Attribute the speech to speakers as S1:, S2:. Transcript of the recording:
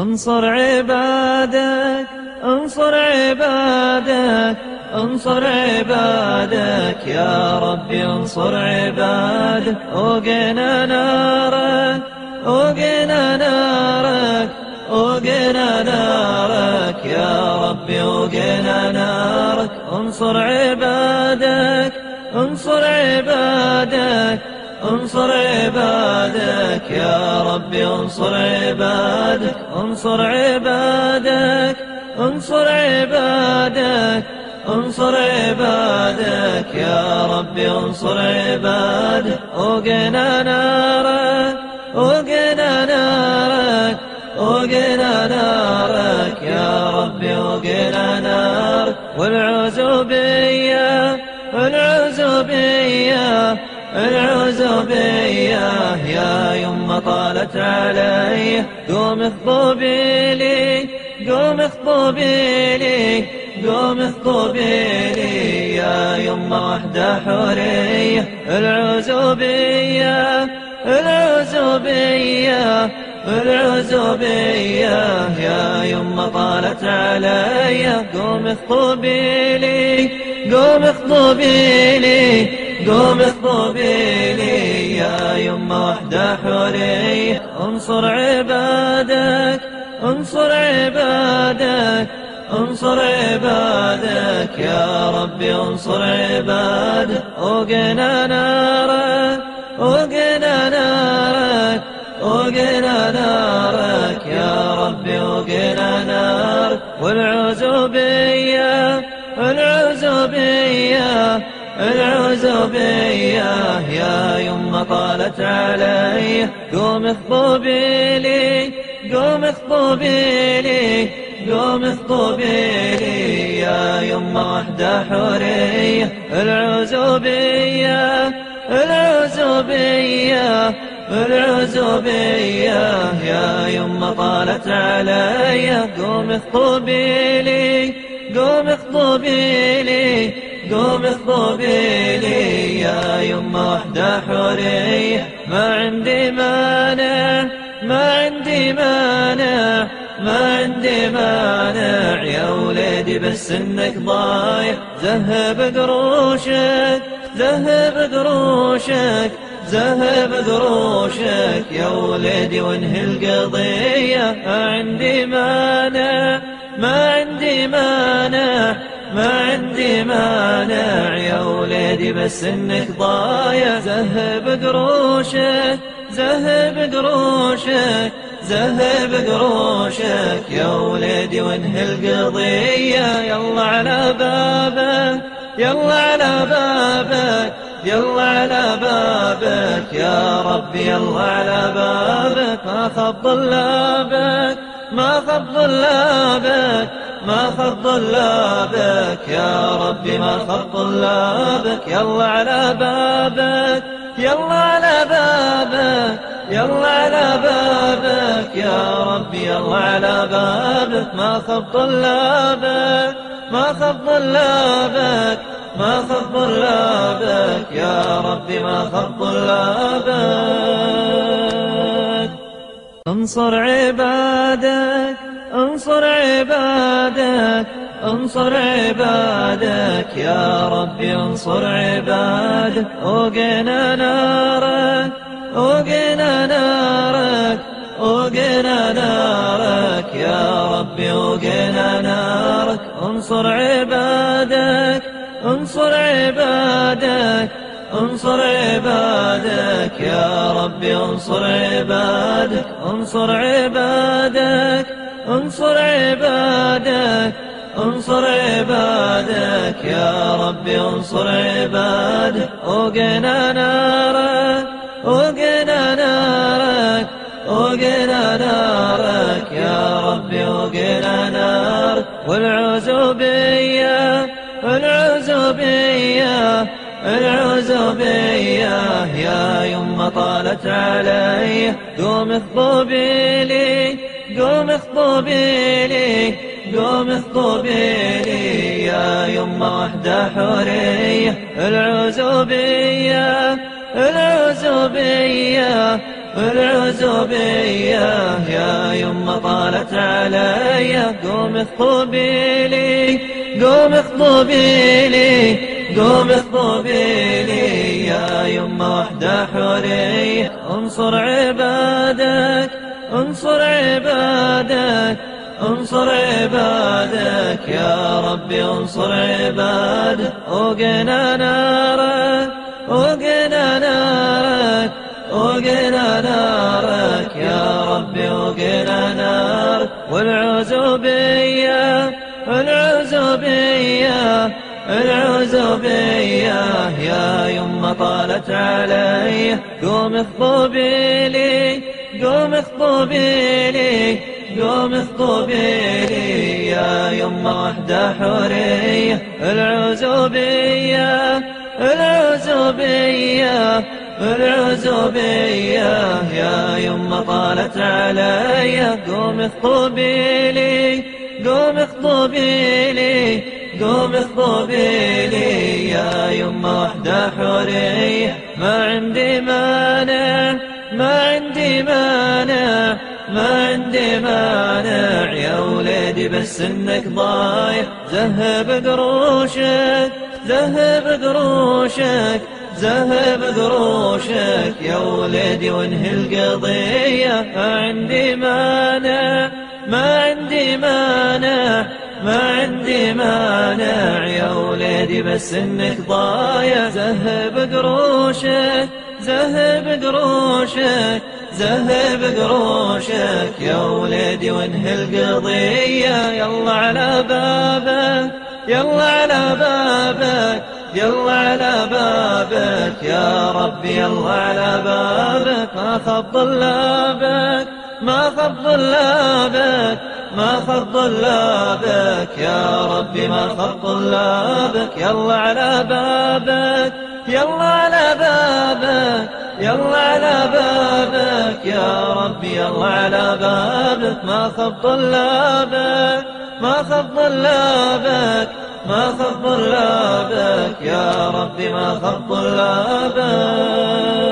S1: انصر عبادك انصر عبادك انصر عبادك. يا ربي انصر عبادك. اوقنا نارك اوقنا نارك اوقنا نارك. يا ربي اوقنا نارك. انصر عبادك انصر عبادك. انصر عبادك يا ربي انصر عبادك انصر عبادك انصر عبادك انصر عبادك يا ربي انصر عبادك. أوقنا نارك العزوبية يا يمه طالت علي. قوم اخطبي لي قوم اخطبي لي قوم اخطبي لي يا يمه وحدة حورية العزوبية العزوبية العزوبية يا يمه طالت علي. قوم اخطبي لي قوم اخطبي لي قوم اخطبي لي يا يمه وحدة حورية انصر عبادك انصر عبادك انصر عبادك. يا ربي انصر عبادك. اوقنا نارك اوقنا نارك اوقنا نارك. يا ربي اوقنا نارك. والعزوبية العزوبية يا يمه طالت علي. قوم اخطبي لي قوم اخطبي لي قوم اخطبي لي. يا يمه وحدة حورية العزوبية العزوبية العزوبية. يا يمه طالت علي. قوم اخطبي لي قوم اخطبي لي. قوم اخطبي لي يا يمه وحدة حورية. ما عندي مانع ما عندي مانع ما عندي مانع يا وليدي بس إنك ضايع. ذهب قروشك ذهب قروشك ذهب قروشك يا وليدي وانهي القضية؟ ما عندي مانع ما عندي مانع. ما عندي مانع يا وليدي بس إنك ضايع. ذهب قروشك ذهب قروشك ذهب قروشك يا وليدي وانهي القضية؟ يلا على بابك يلا على بابك يلا على بابك. يا ربي يلا على بابك. ما خاب طلابك ما خاب طلابك ما خاب طلابك يا ربي ما خاب طلابك يلا على بابك يلا على بابك يلا على بابك. يا ربي يلا على بابك. ما خاب طلابك ما خاب طلابك ما خاب طلابك يا ربي ما خاب طلابك انصر عبادك انصر عبادك انصر عبادك. يا ربي انصر عبادك. اوقنا نارك اوقنا نارك اوقنا نارك. يا ربي اوقنا نارك. انصر عبادك انصر عبادك انصر عبادك. يا ربي انصر عبادك انصر عبادك. انصر عبادك انصر عبادك يا ربي انصر عبادك. اوقنا نارك اوقنا نارك اوقنا نارك. يا ربي اوقنا نارك. والعزوبية العزوبية العزوبية يا يمه طالت علي. قوم اخطبي لي قوم اخطبي لي قوم اخطبي لي يا يمه وحدة حورية العزوبية العزوبية العزوبية يا يما طالت علي. قوم اخطبي لي قوم اخطبي لي قوم اخطبي لي يا يما وحدة حورية انصر عبادك انصر عبادك انصر عبادك. يا ربي انصر عبادك. وقنا نارك وقنا نارك وقنا نارك. يا ربي وقنا نارك. والعزوبية العزوبية العزوبية يا يما طالت علي قوم اخطبي لي. قوم اخطبي لي قوم اخطبي لي يا يما وحدة حورية العزوبية العزوبية العزوبية يا يما طالت علي. قوم اخطبي لي قوم اخطبي لي قوم اخطبي لي يا يما وحدة حورية. ما عندي مانع ما عندي مانع ما عندي مانع يا وليدي بس إنك ضايع. ذهب قروشك ذهب قروشك ذهب قروشك يا وليدي وانهي القضية. ما عندي مانع ما عندي مانع ما عندي مانع يا وليدي بس إنك ضايع. ذهب قروشك ذهب قروشك ذهب قروشك يا وليدي وانهي القضية يلا على بابك يلا على بابك يلا على بابك. يا ربي يلا على بابك ما خب طلابك ما خب طلابك ما خب طلابك يا ربي ما خب طلابك يلا على بابك. يلا على بابك يلا على بابك يا ربي يلا على بابك. ما خب طلابك ما خب طلابك ما خب طلابك يا ربي ما خب طلابك